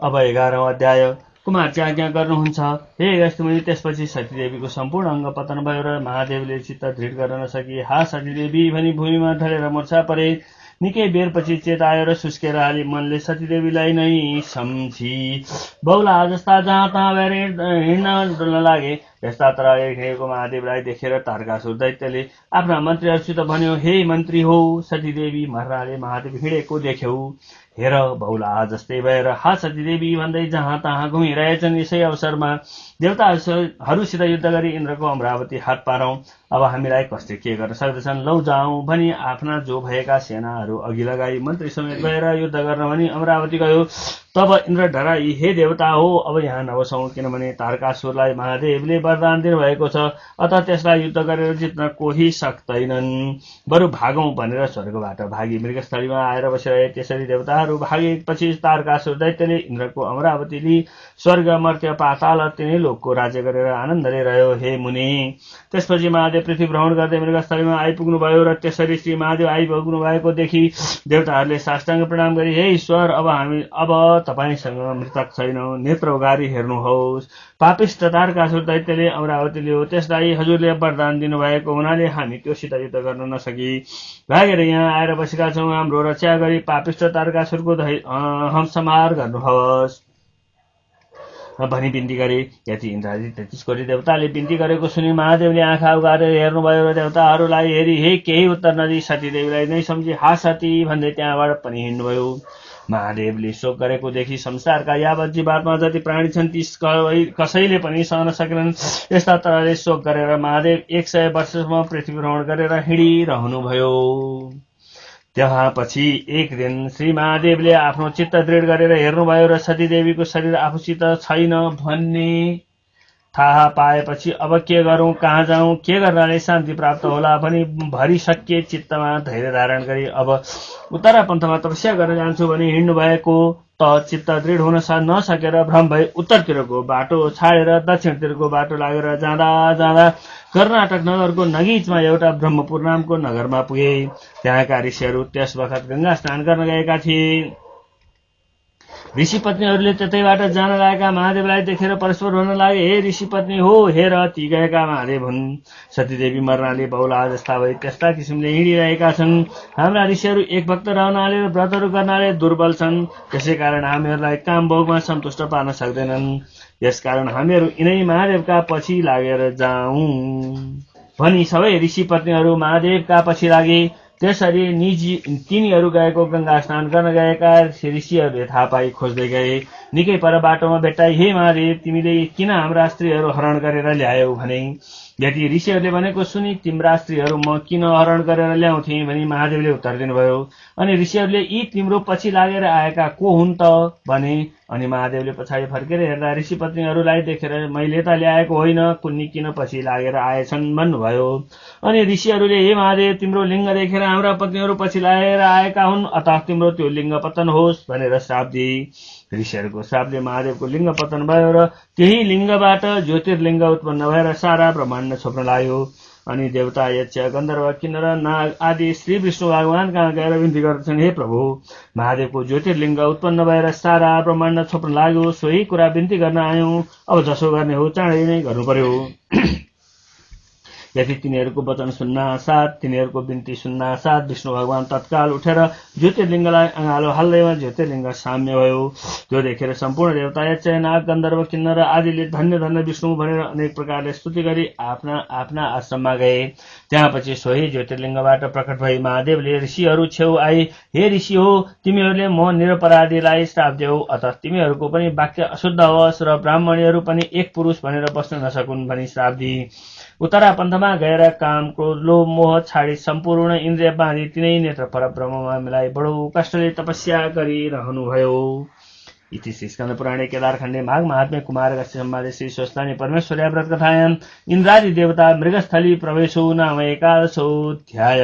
अब एघारौँ अध्याय कुमारची आज्ञा गर्नुहुन्छ। हे अगस्त्यमुनि त्यसपछि सतीदेवीको सम्पूर्ण अङ्ग पतन भयो र महादेवले चित्त दृढ गर्न नसकी। हा सतीदेवी भनी भूमिमा ढलेर मोर्चा परे। निकै बेरपछि चेत आयो र सुस्केर हाली मनले सतीदेवीलाई नै सम्झी। बौला जस्ता जहाँ तहाँ भएर हिँड्न डुल्न लागे। यस्ता तर हिँडेको महादेवलाई देखेर तारकासुर दैत्यले आफ्ना मन्त्रीहरूसित भन्यो हे मन्त्री हो सतीदेवी महाराजले महादेव हिँडेको देख्यौ। हेर बौला जस्तै भएर हा सतीदेवी भन्दै जहाँ तहाँ घुमिरहेछन् यसै अवसरमा देवताहरूसित युद्ध गरी इन्द्रको अमरावती हात पारौँ। अब हामीलाई कसले के गर्न सक्दछन्? लौ जाउँ भनी आफ्ना जो भएका सेनाहरू अघि लगाई मन्त्री समेत भएर युद्ध गर्न भनी अमरावती गयो। तब इन्द्र डराई हे देवता हो अब यहाँ नबसौँ किनभने तारकासुरलाई महादेवले वरदान दिनुभएको छ। अत त्यसलाई युद्ध गरेर जित्न कोही सक्दैनन् बरु भागौँ भनेर स्वर्गबाट भागी मृगस्थलीमा आएर बसिरहे त्यसरी देवताहरू भागेपछि तारकासुर दैत्यले इन्द्रको अमरावती स्वर्ग मर्त्य पाताल तिनै लोकको राज्य गरेर आनन्दले रह्यो। हे मुनि! त्यसपछि महादेव पृथ्वी भ्रमण गर्दै मृगस्थलीमा आइपुग्नुभयो र त्यसरी श्री महादेव आइपुग्नु भएको देखि देवताहरूले साष्टाङ्ग प्रणाम गरी हे ईश्वर अब हामी अब तपाईँसँग मृतक छैन नेत्र उगारी हेर्नुहोस्। पापिष्ट तारकासुर दैत्यले अमरावतीले हो त्यसलाई हजुरले वरदान दिनुभएको हुनाले हामी त्योसित युद्ध गर्न नसकी। भागेर यहाँ आएर बसेका छौँ। हाम्रो रक्षा गरी पापिष्ट तारकासुरको हम संहार गर्नुहोस्। भनी बिन्ती गरे यति इन्द्राजी कोटी देवताले बिन्ती गरेको सुनि महादेवले आँखा उगारेर हेर्नुभयो र देवताहरूलाई हेरी हे केही उत्तर नदी सतीदेवीलाई नै सम्झी हा सती भन्दै त्यहाँबाट पनि हिँड्नुभयो। महादेवले शोक गरेको देखि संसारका यावत जीवात्मा जति प्राणी छन् ती कसैले पनि सहन सकेनन्। यस्ता तरले शोक गरेर महादेव एक सय वर्षसम्म पृथ्वी भ्रमण गरेर हिँडिरहनुभयो। त्यहाँ पछि एक दिन श्री महादेवले आफ्नो चित्त दृढ गरेर हेर्नुभयो र सतीदेवीको शरीर आफूसित छैन भन्ने थाहा पाएपछि अब के गरौँ कहाँ जाउँ के गर्नाले शान्ति प्राप्त होला भनी भरिसकिए चित्तमा धैर्य धारण गरी अब उत्तरा पन्थमा तपस्या गर्न जान्छु भने हिँड्नु भएको त चित्त दृढ हुन नसकेर भ्रम भई उत्तरतिरको बाटो छाडेर दक्षिणतिरको बाटो लागेर जाँदा जाँदा कर्नाटक नगरको नगिचमा एउटा ब्रह्मपुर नामको नगरमा पुगे। त्यहाँका ऋषिहरू त्यस बखत गङ्गा स्नान गर्न गएका थिए। ऋषि पत्नीहरूले त्यतैबाट जान लागेका महादेवलाई देखेर परस्पर भन्न लागे हे ऋषि पत्नी हो हेर ती गएका महादेव हुन्। सतीदेवी मर्नाले बहुला जस्ता भए त्यस्ता किसिमले हिँडिरहेका छन्। हाम्रा ऋषिहरू एक भक्त रहनाले र व्रतहरू गर्नाले दुर्बल छन्। त्यसै कारण हामीहरूलाई काम भोगमा सन्तुष्ट पार्न सक्दैनन्। यसकारण हामीहरू यिनै महादेवका पछि लागेर जाउँ। भनी सबै ऋषि पत्नीहरू महादेवका पछि लागे त्यसरी निजी तिनीहरू गएको गङ्गा स्नान गर्न गएका ऋषिहरूले थाहा पाई खोज्दै गए। निकै पर बाटोमा भेट्टाई हे महादेव तिमीले किन हाम्रा स्त्रीहरू हरण गरेर ल्यायौ? भने यदि ऋषिहरूले भनेको सुनि तिम्रा स्त्रीहरू म किन हरण गरेर ल्याउँथे? भनी महादेवले उत्तर दिनुभयो। अनि ऋषिहरूले यी तिम्रो पछि लागेर आएका को हुन् त? भने अनि महादेवले पछाडि फर्केर हेर्दा ऋषि पत्नीहरूलाई देखेर मैले त ल्याएको होइन कुन्नी किन पछि लागेर आएछन् भन्नुभयो। अनि ऋषिहरूले हे महादेव तिम्रो लिङ्ग देखेर हाम्रा पत्नीहरू पछि लागेर आएका हुन् अत तिम्रो त्यो लिङ्ग पतन होस् भनेर श्राप दिए। ऋषिहरूको श्रापले महादेवको लिङ्ग पतन भयो र त्यही लिङ्गबाट ज्योतिर्लिङ्ग उत्पन्न भएर सारा ब्रह्माण्ड छोप्न लाग्यो अनि देवता यक्ष गन्धर्व किन्नर नाग आदि श्री विष्णु भगवान कहाँ गएर विन्ती गर्दछन् हे प्रभु? महादेवको ज्योतिर्लिङ्ग उत्पन्न भएर सारा ब्रह्माण्ड छोप्न लाग्यो। सोही कुरा बिन्ती गर्न आयौँ। अब जसो गर्ने हो चाँडै नै गर्नु पर्यो। यदि तिनीहरूको वचन सुन्न साथ तिनीहरूको बिन्ती सुन्न साथ विष्णु भगवान तत्काल उठेर ज्योतिर्लिङ्गलाई अँगालो हाल्दैमा ज्योतिर्लिङ्ग साम्य भयो। त्यो देखेर सम्पूर्ण देवता यचय नाग गन्धर्व किन्नर आदिले धन्य धन्य विष्णु भनेर अनेक प्रकारले स्तुति गरी आफ्ना आफ्ना आश्रममा गए। त्यहाँ पछि सोही ज्योतिर्लिङ्गबाट प्रकट भई महादेवले ऋषिहरू छेउ आए हे ऋषि हो तिमीहरूले म निरपराधीलाई श्राप देऊ। अत तिमीहरूको पनि वाक्य अशुद्ध होस् र ब्राह्मणीहरू पनि एक पुरुष भनेर बस्न नसकुन् भनी श्राप दिए उत्तरापन्थमा गएर कामको लोभ मोह छाडी सम्पूर्ण इन्द्रिय बाँधी तिनै नेत्र परब्रह्ममा मिलाई बडो कष्टले तपस्या गरिरहनुभयो। इति श्री स्कन्द पुराणे केदारखण्डे माघ महात्म्य कुमार सम्वादे श्री स्वस्तानी परमेश्वर्या व्रत कथायाम् इन्द्रादि देवता मृगस्थली प्रवेशो नाम एकादशोऽध्याय।